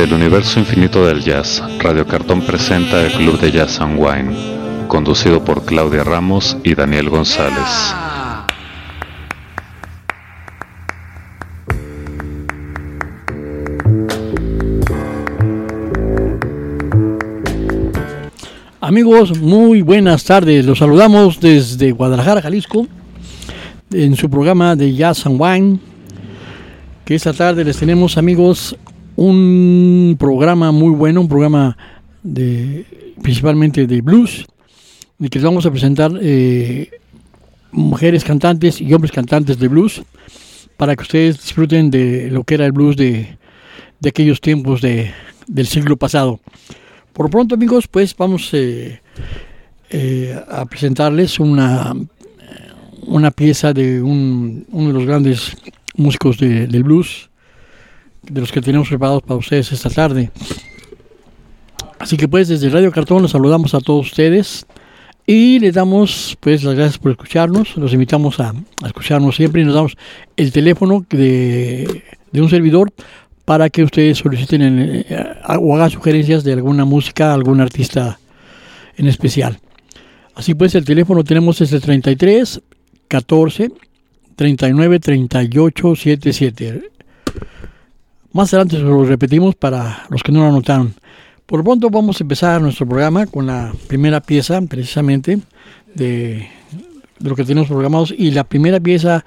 Del universo infinito del jazz, Radio Cartón presenta el Club de Jazz and Wine, conducido por Claudia Ramos y Daniel González. Amigos, muy buenas tardes. Los saludamos desde Guadalajara, Jalisco, en su programa de Jazz and Wine. Que esta tarde les tenemos, amigos, un programa muy bueno, un programa de principalmente de blues, en que les vamos a presentar eh, mujeres cantantes y hombres cantantes de blues para que ustedes disfruten de lo que era el blues de, de aquellos tiempos de, del siglo pasado. Por pronto, amigos, pues vamos eh, eh, a presentarles una, una pieza de un, uno de los grandes músicos de, del blues, de los que tenemos preparados para ustedes esta tarde. Así que pues desde Radio Cartón los saludamos a todos ustedes y les damos pues las gracias por escucharnos, los invitamos a, escucharnos siempre y nos damos el teléfono de, de un servidor para que ustedes soliciten en, eh, o hagan sugerencias de alguna música, algún artista en especial. Así pues, el teléfono tenemos es el 33 14 39 38 77. Más adelante se lo repetimos para los que no lo anotaron. Por pronto vamos a empezar nuestro programa con la primera pieza, precisamente, de, de lo que tenemos programados. Y la primera pieza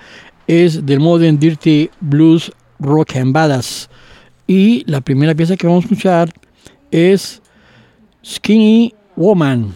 es del Modern Dirty Blues Rock and Badass. Y la primera pieza que vamos a escuchar es Skinny Woman.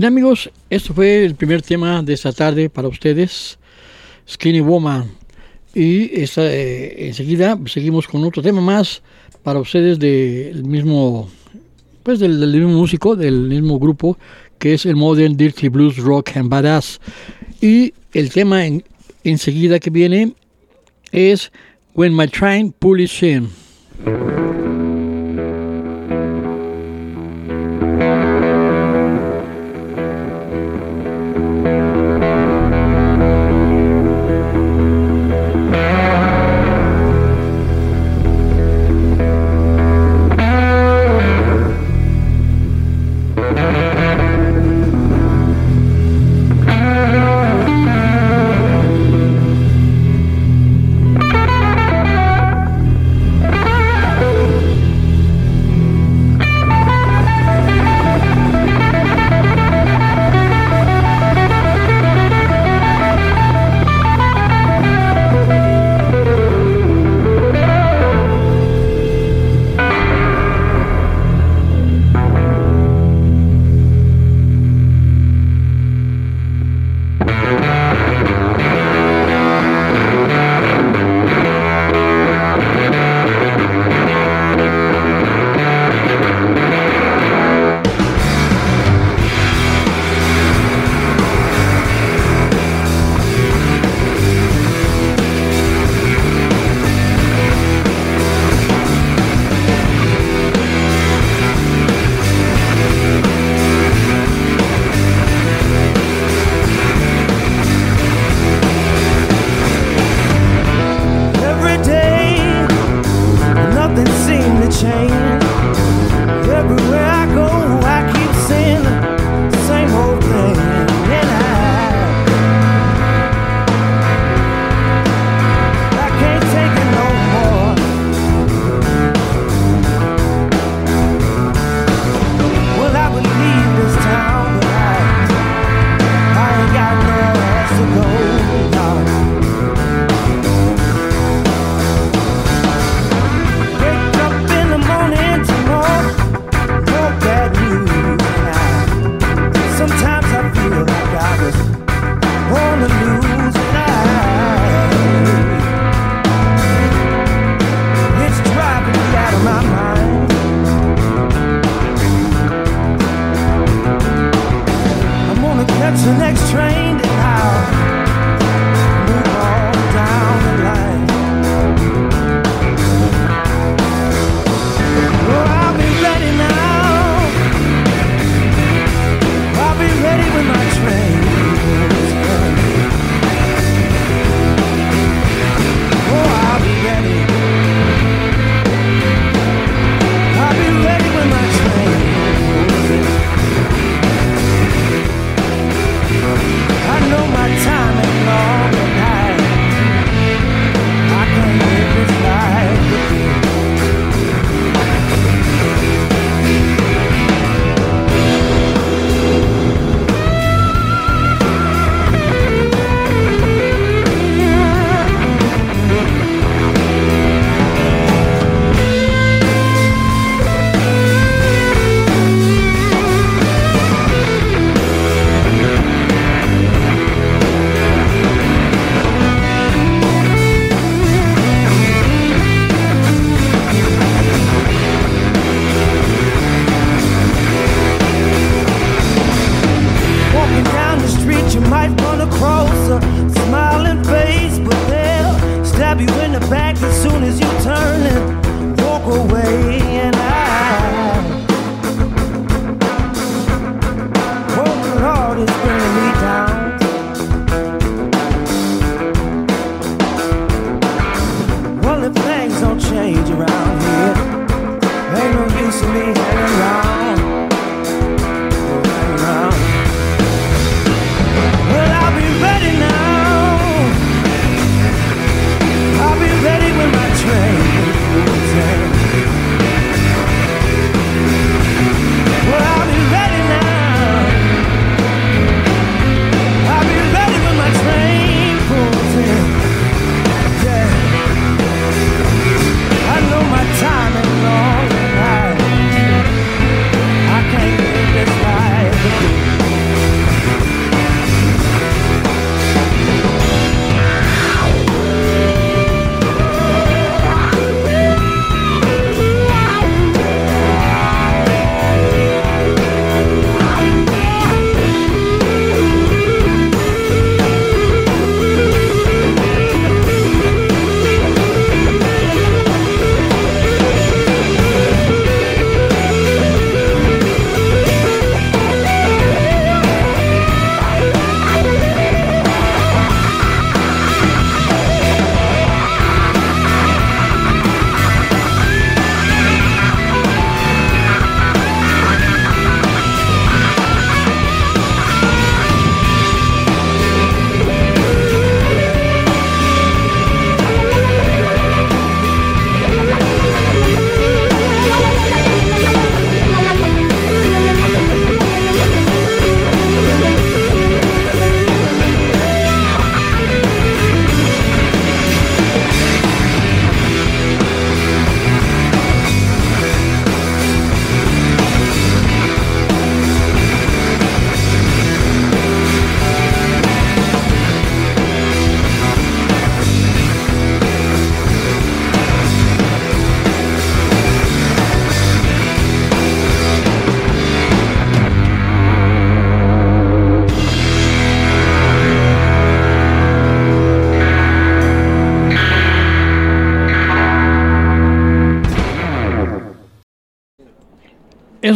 Bien amigos, esto fue el primer tema de esta tarde para ustedes, Skinny Woman. Y esta, eh, enseguida seguimos con otro tema más para ustedes del mismo, pues del, del, mismo músico, del mismo grupo, que es el Modern Dirty Blues Rock and Badass. Y el tema en, enseguida que viene es When My Train Pulls In.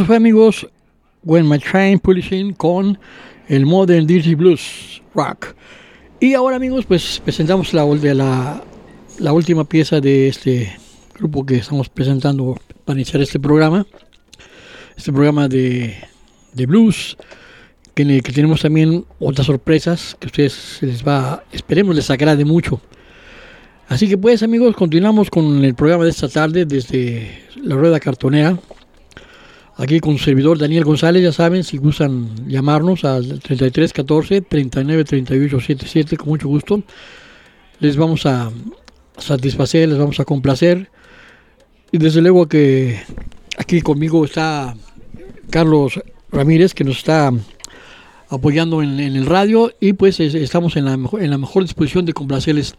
Fue, amigos, When My Train Publishing con el Modern Dirty Blues Rock. Y ahora, amigos, pues presentamos la, la, la última pieza de este grupo que estamos presentando para iniciar este programa. Este programa de, de blues, que, que, tenemos también otras sorpresas que a ustedes les va, esperemos les agrade mucho. Así que pues amigos, continuamos con el programa de esta tarde desde la rueda cartonera. Aquí con su servidor Daniel González, ya saben, si gustan llamarnos al 33 14 39 38 77, con mucho gusto. Les vamos a satisfacer, les vamos a complacer. Y desde luego que aquí conmigo está Carlos Ramírez, que nos está apoyando en, el radio y pues estamos en la, en la mejor disposición de complacerles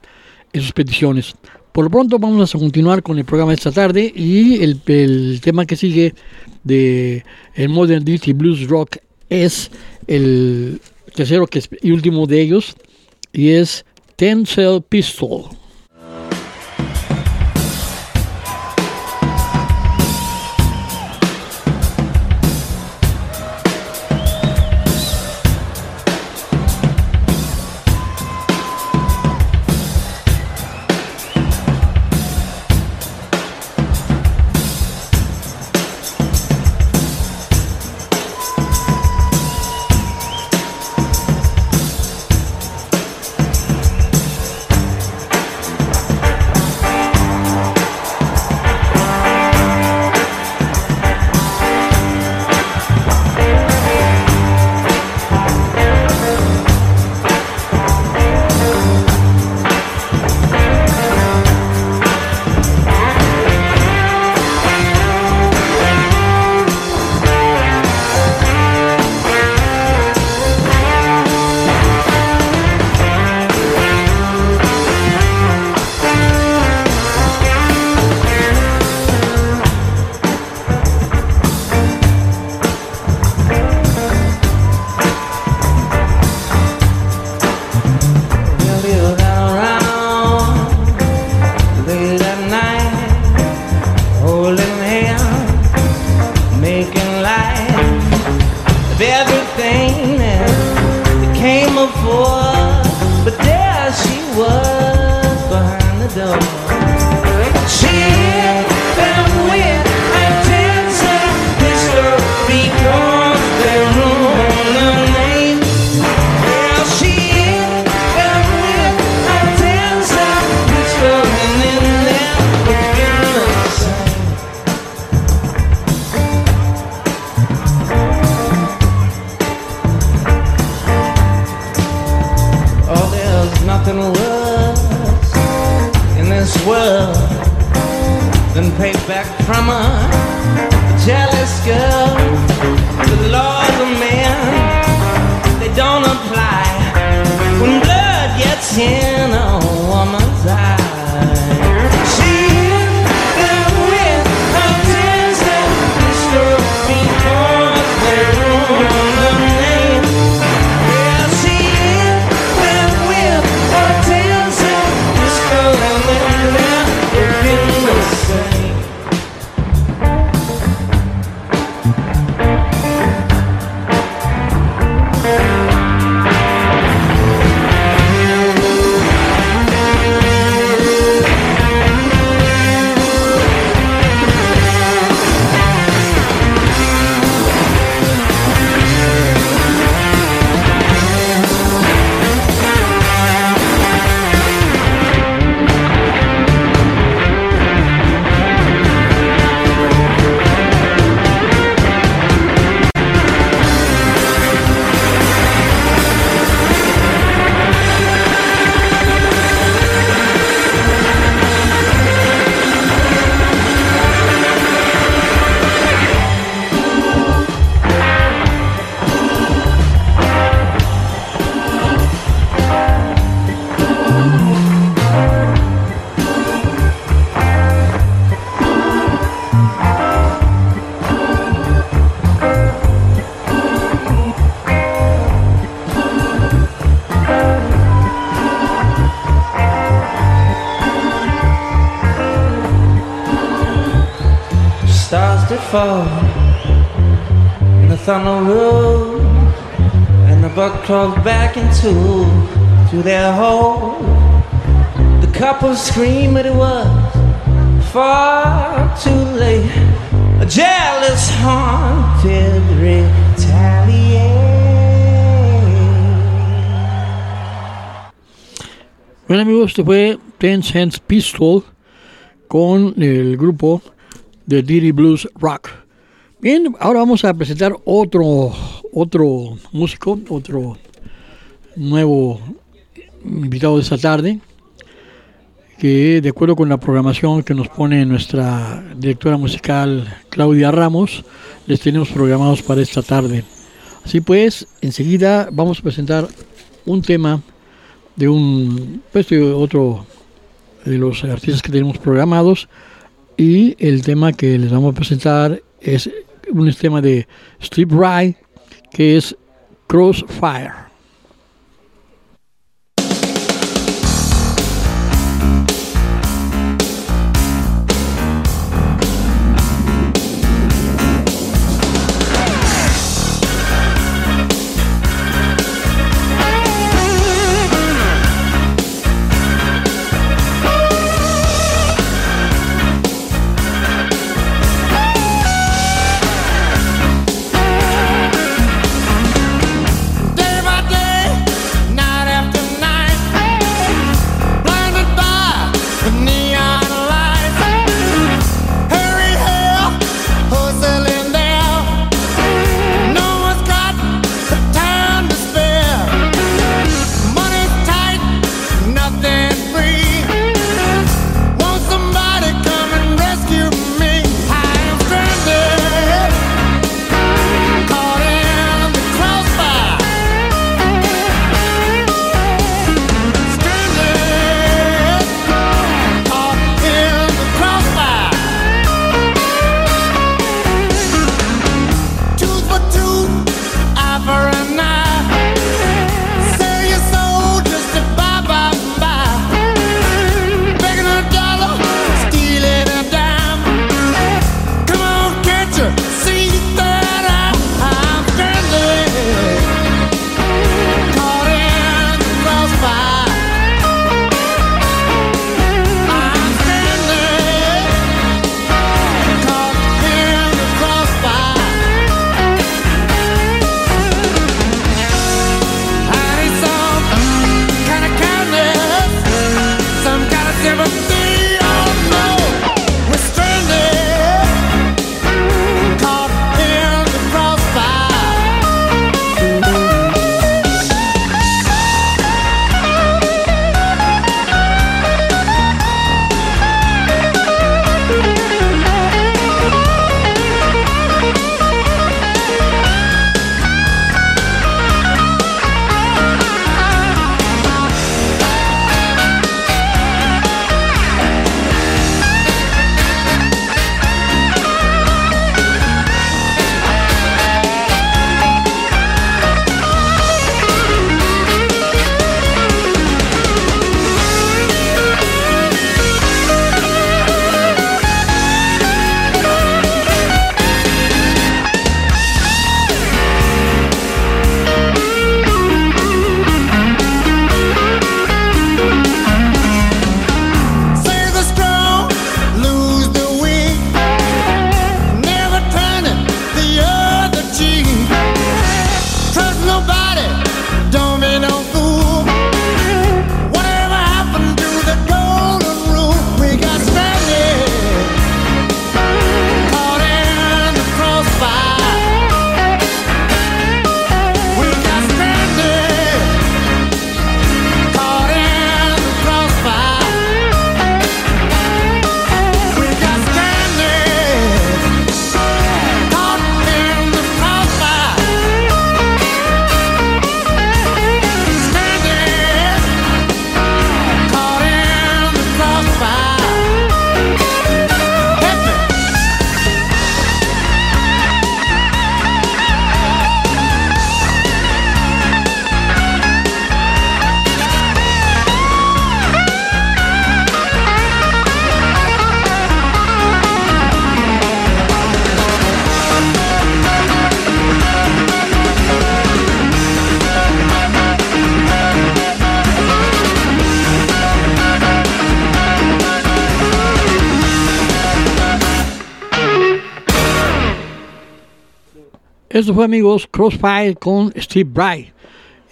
en sus peticiones. Por lo pronto vamos a continuar con el programa de esta tarde y el, tema que sigue de el Modern Dirty Blues Rock es el tercero que es, y último de ellos y es Ten Cell Pistol. zone. far in the thunder road, and the buck crawled back into their hole. The couple screamed, but it was far too late. A jealous heart did retaliate. Bien amigos, este fue Ten Cents Pistol con el grupo de Diddy Blues Rock. Bien, ahora vamos a presentar otro, otro músico, otro nuevo invitado de esta tarde, que de acuerdo con la programación que nos pone nuestra directora musical Claudia Ramos, les tenemos programados para esta tarde. Así pues, enseguida vamos a presentar un tema de un pues, de otro de los artistas que tenemos programados y el tema que les vamos a presentar es un tema de Steve Wright que es Crossfire. Esto fue amigos Crossfire con Steve Bright.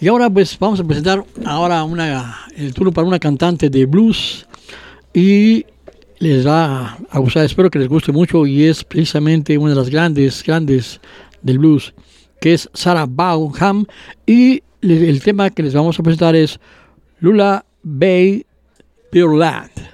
Y ahora pues vamos a presentar ahora una, el turno para una cantante de blues y les va a gustar, espero que les guste mucho y es precisamente una de las grandes, grandes del blues, que es Sarah Vaughan y el tema que les vamos a presentar es Lula Bay Land.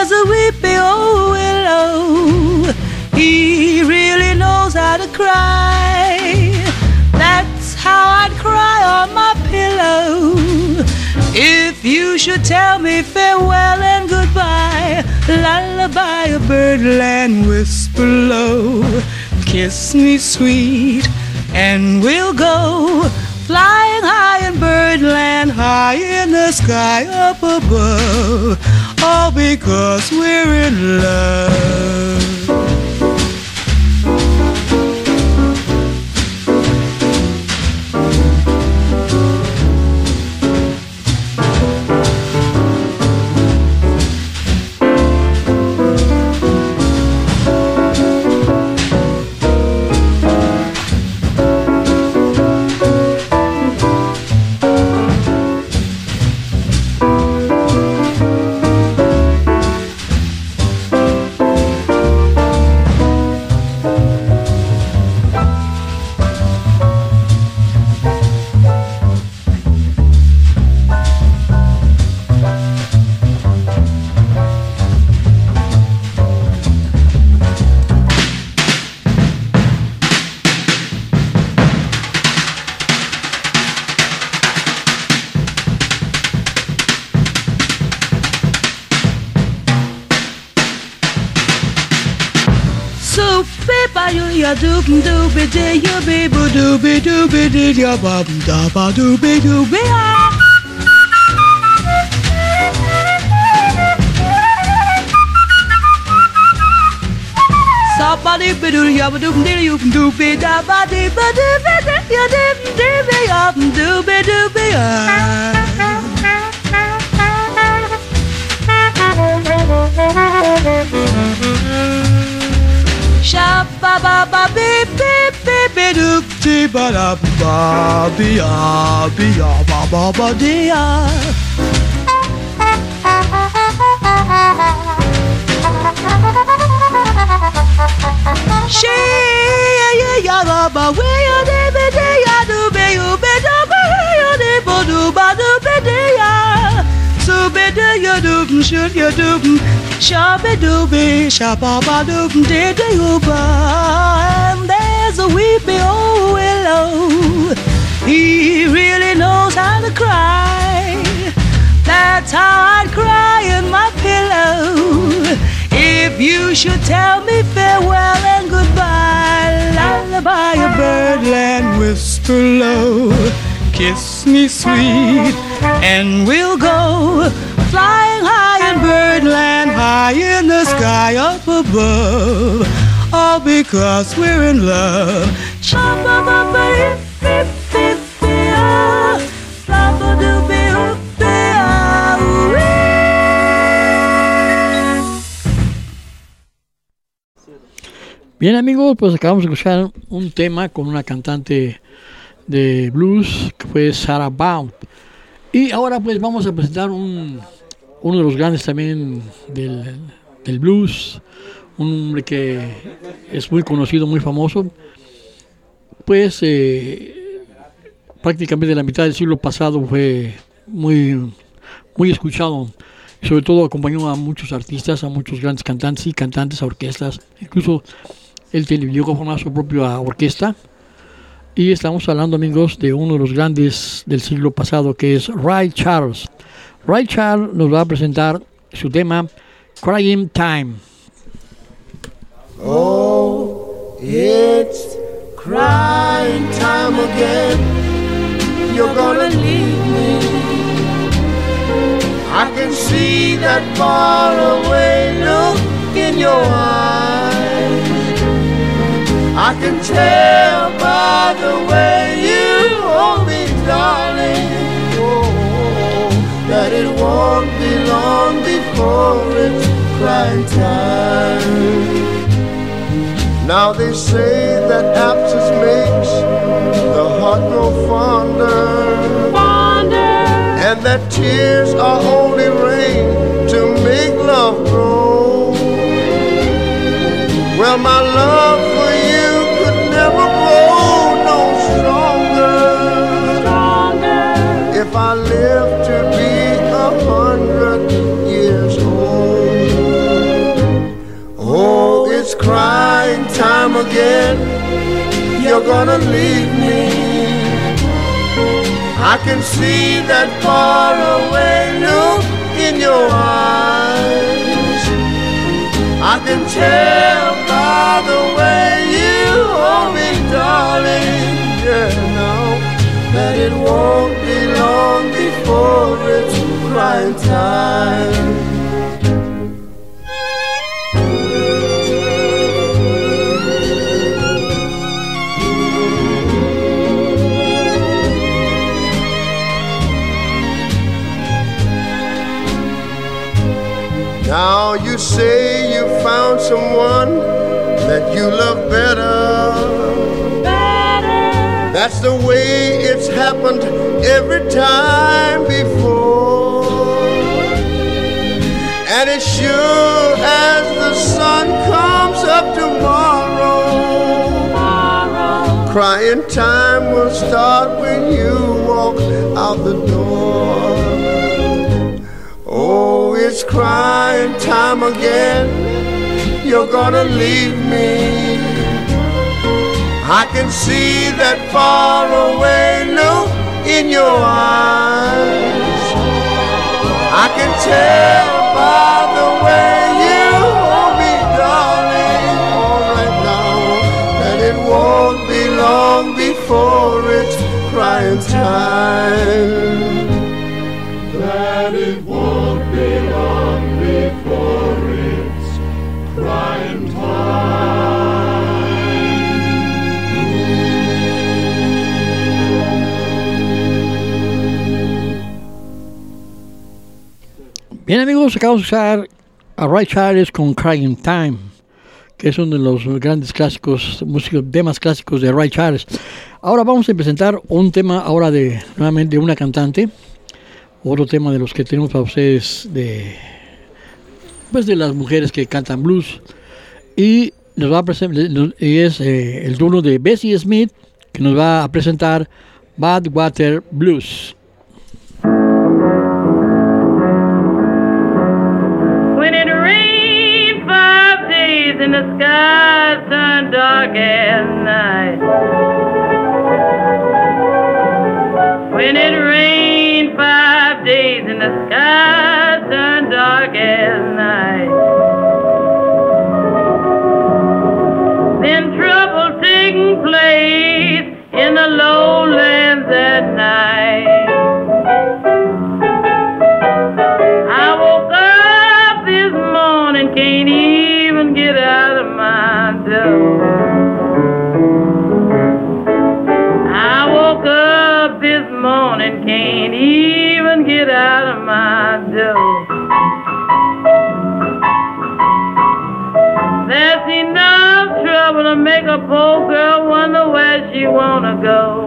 there's a weepy old willow, he really knows how to cry. That's how I'd cry on my pillow. If you should tell me farewell and goodbye, lullaby a birdland whisper low, kiss me sweet, and we'll go flying high in birdland, high in the sky up above, all because we're in love. ya ba da ba do be do be ah. Somebody be do ya ba do be do do be da ba de ba de ba de ya de de be ya do be do be ah. Shabba ba ba beep beep beep doo dee ba da ba be ya ba ba ba ya. She ya ya ya ba ba we ya de be de ya do be you be do be ya de bo do ba do be de ya. So be de ya do should ya do shabby dooby shabba ba doop de de uba and there's a weepy old willow. He really knows how to cry. That's how I'd cry in my pillow. If you should tell me farewell and goodbye, lullaby a birdland whisper low, kiss me sweet, and we'll go flying high in birdland, high in the sky up above, all because we're in love. Bien amigos, pues acabamos de escuchar un tema con una cantante de blues que fue Sarah Baum. Y ahora pues vamos a presentar un, uno de los grandes también del, del, blues, un hombre que es muy conocido, muy famoso, pues prácticamente la mitad del siglo pasado fue muy, muy escuchado, sobre todo acompañó a muchos artistas, a muchos grandes cantantes y cantantes, a orquestas, incluso él llegó a formar su propia orquesta Y estamos hablando, amigos, de uno de los grandes del siglo pasado, que es Ray Charles. Ray Charles nos va a presentar su tema Crying Time. Oh, it's crying time again. You're gonna leave me. I can see that far away look in your eyes. I can tell by the way you hold me, darling, oh, that it won't be long before it's crying time. Now they say that absence makes the heart grow fonder, and that tears are only rain to make love grow. Well, my love for you could never grow no stronger. If I live to be a hundred years old. Oh, it's crying again. You're gonna leave me. I can see that far away look in your eyes. I can tell by the way you hold me, darling. Yeah, now that it won't be long before it's crying time. Now you say you found someone that you love better. That's the way it's happened every time before. And as sure as the sun comes up tomorrow, crying time will start when you walk out the door. It's crying time again. You're gonna leave me. I can see that far away look in your eyes. I can tell by the way you hold me, darling, right now, that it won't be long before it's crying time. Bien amigos, acabamos de usar a Ray Charles con Crying Time, que es uno de los grandes clásicos, músicos, temas clásicos de Ray Charles. Ahora vamos a presentar un tema ahora de nuevamente de una cantante, otro tema de los que tenemos para ustedes de pues de las mujeres que cantan blues y nos va a presentar y es eh, el turno de Bessie Smith que nos va a presentar Badwater Blues. And the turned dark night. When it rained five days and the skies turned dark at night. A poor girl wonder where she wanna go.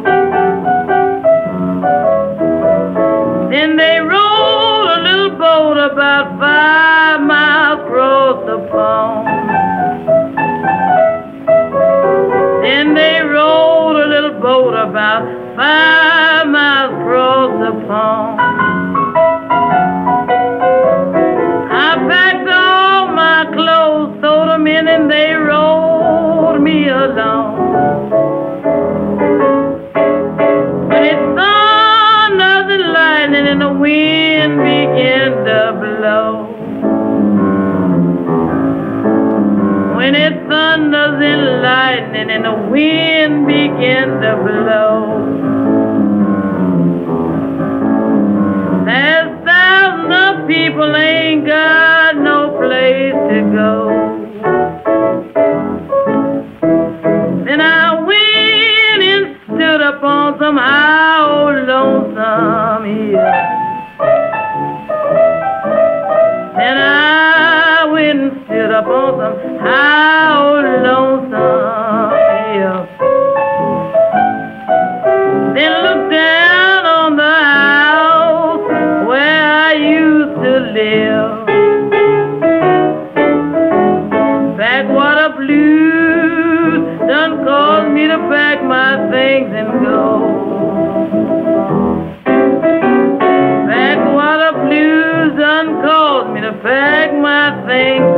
pack my things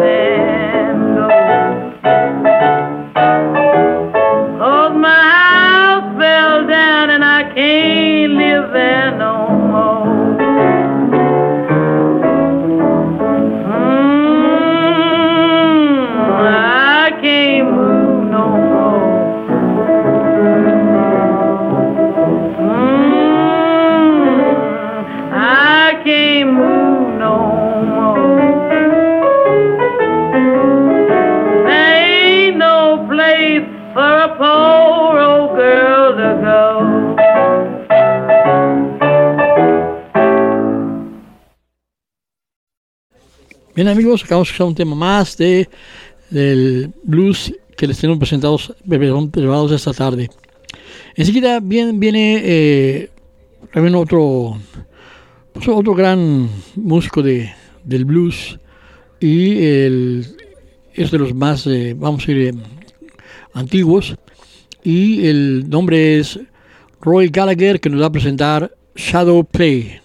En Amigos acabamos de escuchar un tema más de, del blues que les tenemos presentados, preparados esta tarde. Enseguida bien, viene eh, también otro, pues, otro gran músico de, del blues y es de los más, eh, vamos a ir, eh, antiguos. Y el nombre es Roy Gallagher que nos va a presentar Shadow Play.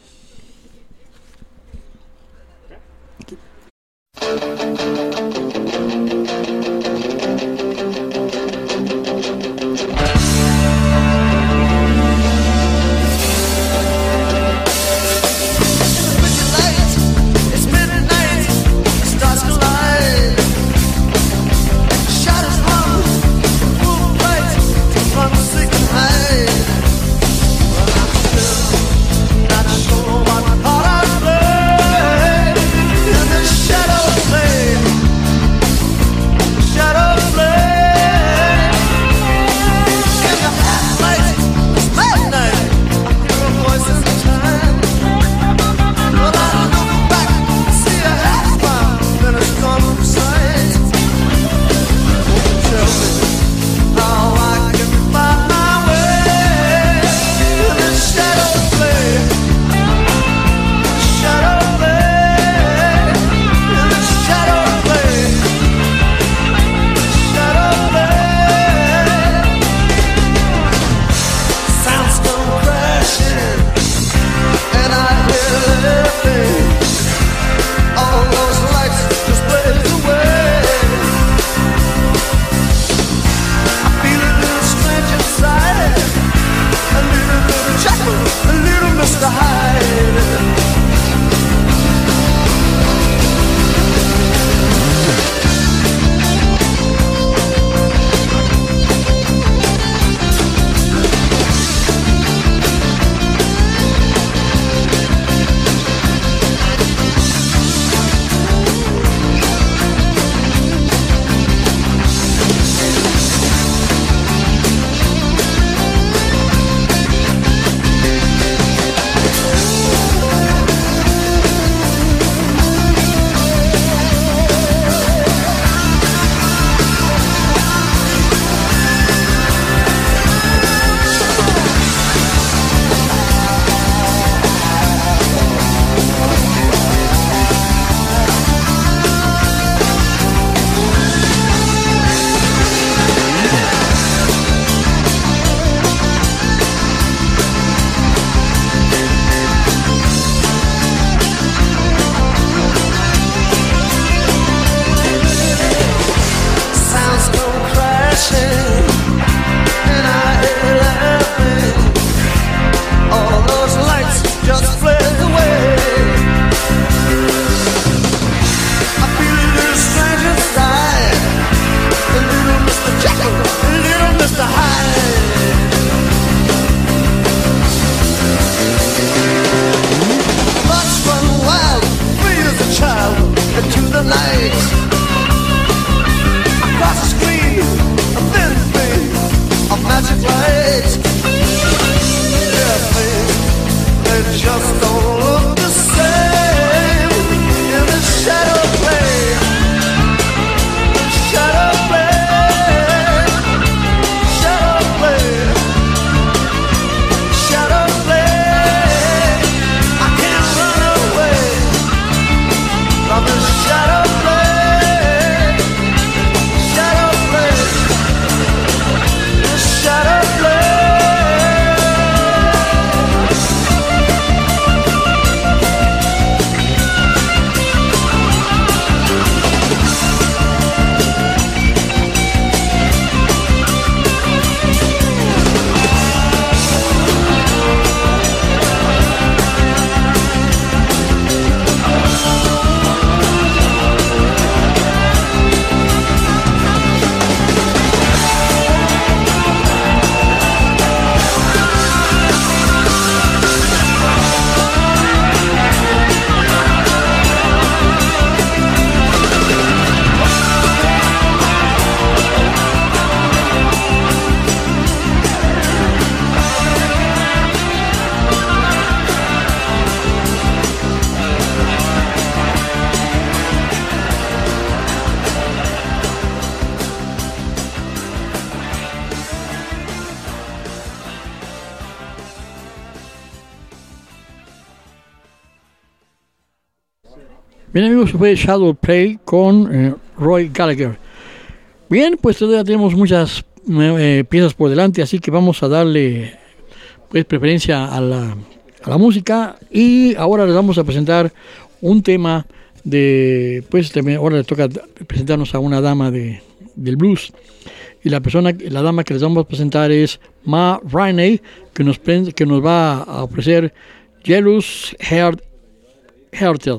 Amigos, fue Shadow Play con eh, Roy Gallagher. Bien, pues todavía tenemos muchas eh, piezas por delante, así que vamos a darle pues preferencia a la, a la música y ahora les vamos a presentar un tema de, pues ahora le toca presentarnos a una dama de, del blues y la persona, la dama que les vamos a presentar es Ma Rainey, que nos, que nos va a ofrecer Jealous Heart Heartel.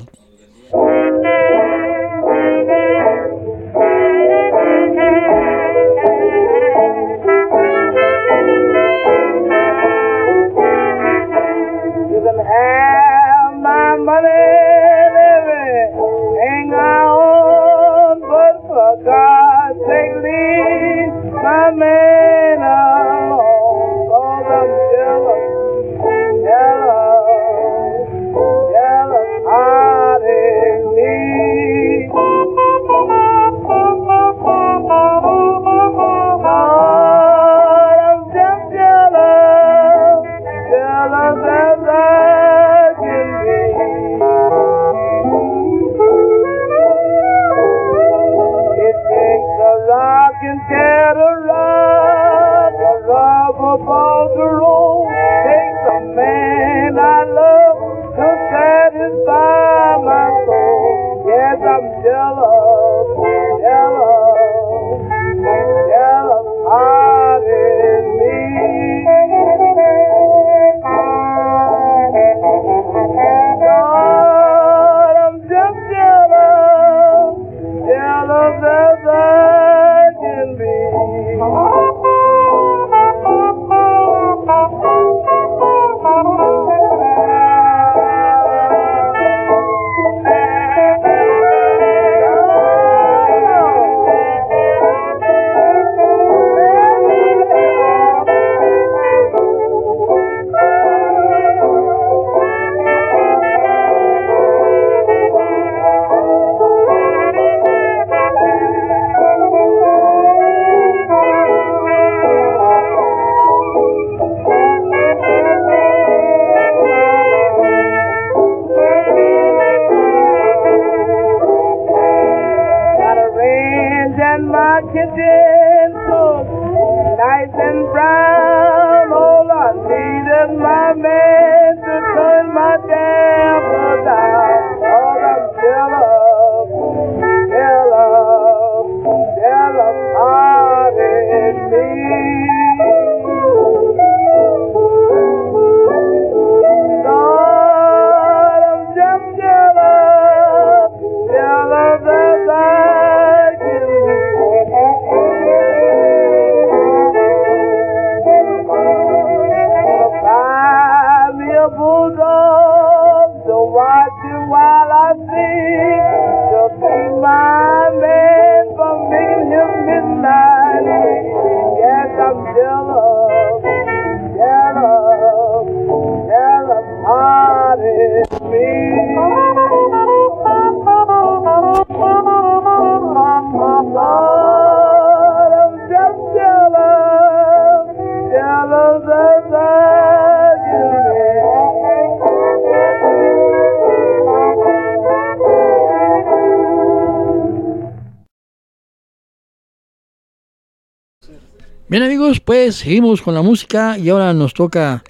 Pues seguimos con la música y ahora nos toca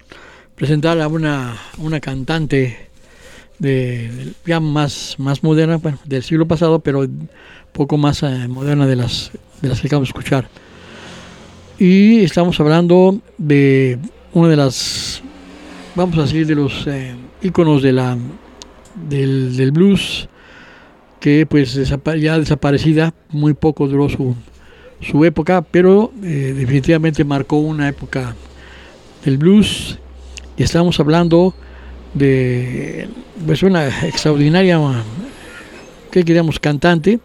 presentar a una, una cantante ya más, más moderna, del siglo pasado, pero poco más eh, moderna de las, de las que acabamos de escuchar. Y estamos hablando de una de las, vamos a decir, de los eh, del, del blues, que pues ya desaparecida, muy poco duró su, su época, pero eh, definitivamente marcó una época del blues. Y estamos hablando de pues una extraordinaria que queríamos cantante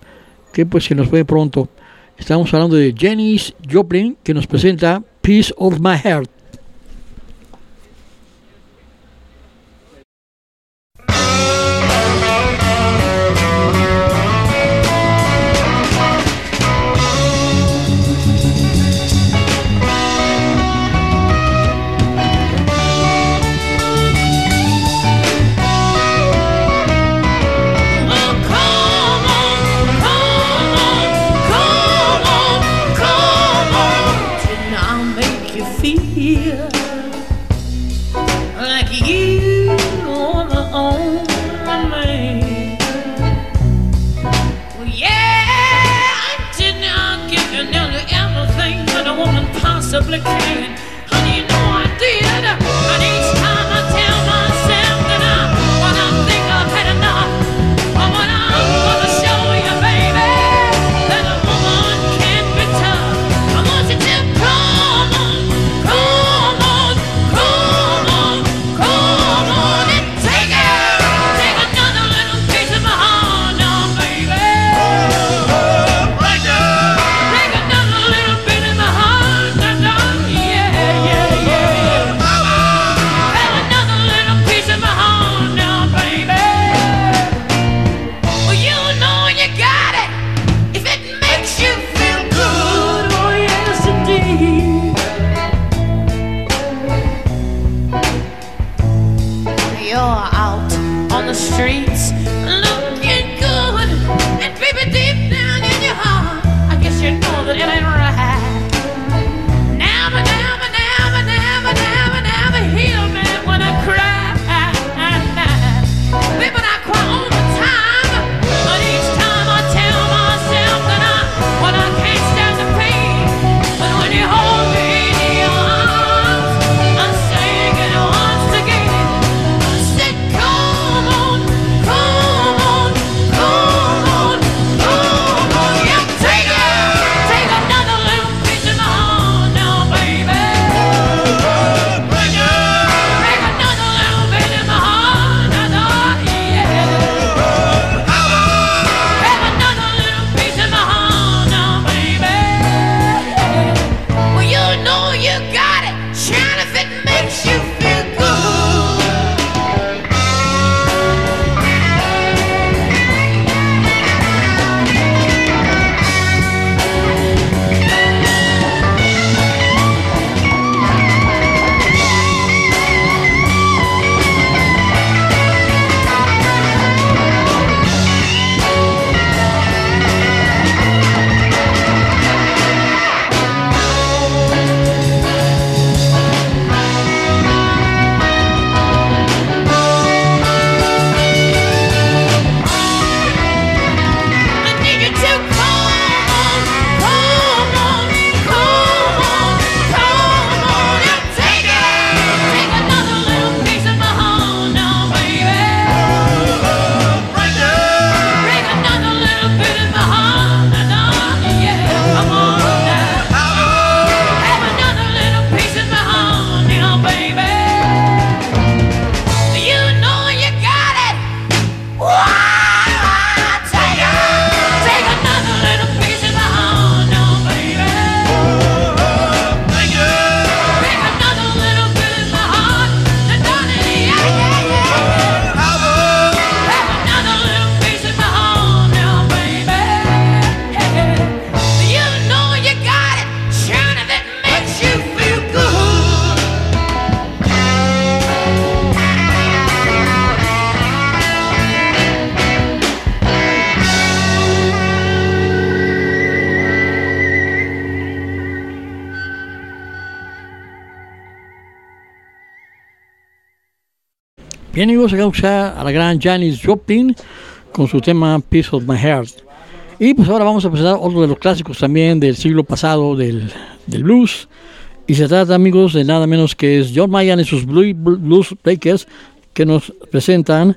que pues se nos fue pronto. Estamos hablando de Jenny Joplin que nos presenta Peace of My Heart Bien amigos, acá a la gran Janis Joplin con su tema Piece of My Heart. Y pues ahora vamos a presentar otro de los clásicos también del siglo pasado del, del blues. Y se trata amigos de nada menos que es John Mayan y sus Blue, Blues Breakers que nos presentan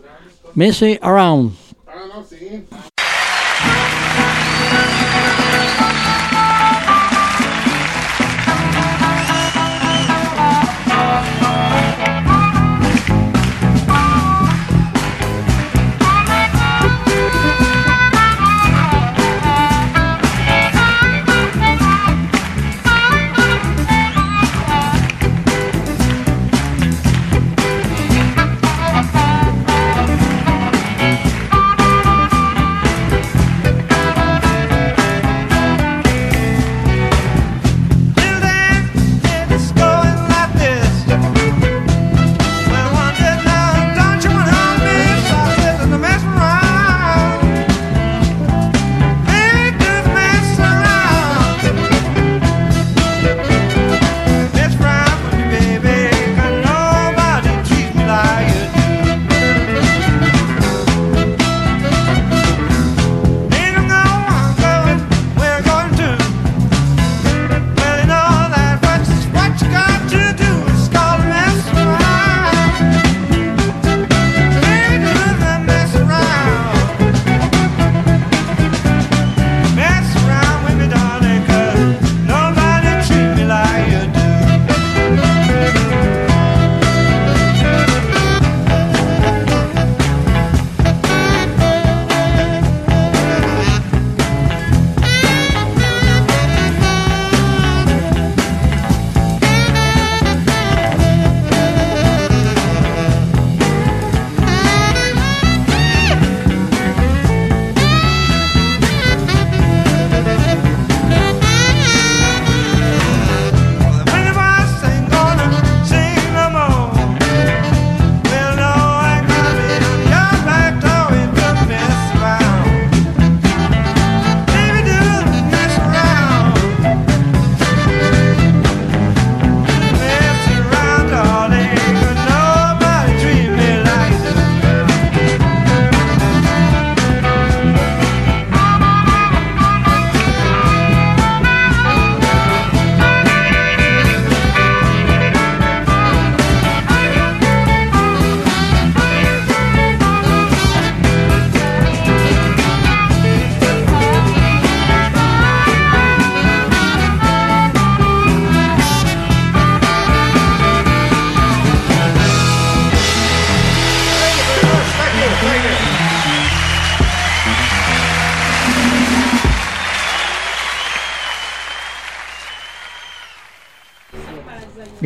Messy Around. Ah,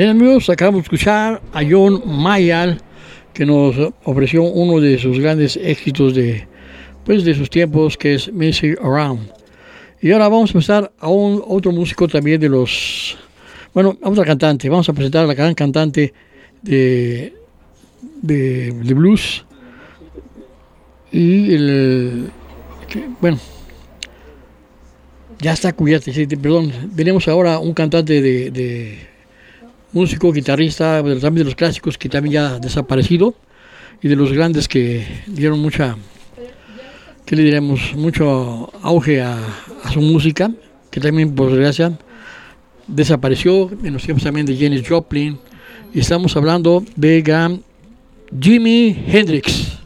Bien amigos, acabamos de escuchar a John Mayall que nos ofreció uno de sus grandes éxitos de, pues, de sus tiempos que es Messing Around. Y ahora vamos a pasar a un, otro músico también de los, bueno, a otra cantante, vamos a presentar a la gran cantante de, de, blues y el, bueno, ya está cubierta, perdón, tenemos ahora un cantante de músico, guitarrista, también de los clásicos que también ya ha desaparecido y de los grandes que dieron mucha, ¿qué le diremos? Mucho auge a, a su música, que también por desgracia desapareció en los tiempos también de Janis Joplin y estamos hablando de gran Jimi Hendrix.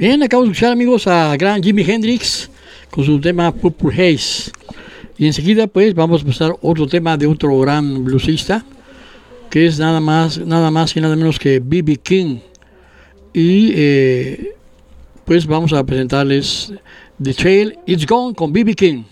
Bien, acabamos de escuchar amigos a gran Jimi Hendrix con su tema Purple Haze. Y enseguida pues vamos a pasar otro tema de otro gran bluesista que es nada más, nada más y nada menos que B.B. King. Y eh, pues vamos a presentarles The Trail It's Gone con B.B. King.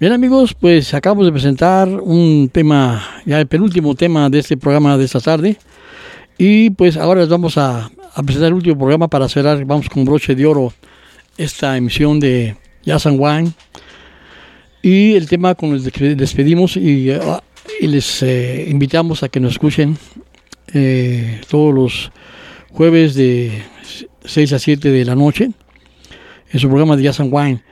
Bien amigos, pues acabamos de presentar un tema, ya el penúltimo tema de este programa de esta tarde. Y pues ahora les vamos a, presentar el último programa para cerrar, vamos con broche de oro, esta emisión de Jazz and Wine. Y el tema con el que despedimos y, eh, y les eh, invitamos a que nos escuchen eh, todos los jueves de 6 a 7 de la noche en su programa de Jazz and Wine.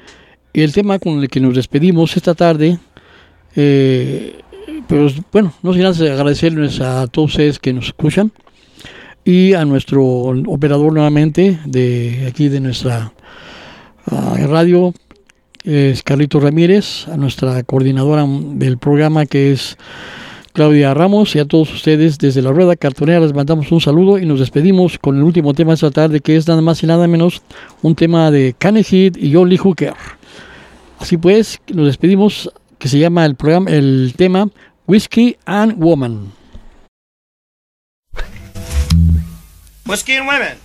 Y el tema con el que nos despedimos esta tarde, eh, pues bueno, no sin antes agradecerles a todos ustedes que nos escuchan y a nuestro operador nuevamente de aquí de nuestra ah, radio, es Carlito Ramírez, a nuestra coordinadora del programa que es Claudia Ramos y a todos ustedes desde la rueda cartonera les mandamos un saludo y nos despedimos con el último tema de esta tarde que es nada más y nada menos un tema de Kanye y Lee Hooker. Así pues, nos despedimos que se llama el programa el tema Whiskey and Woman. Whiskey and women.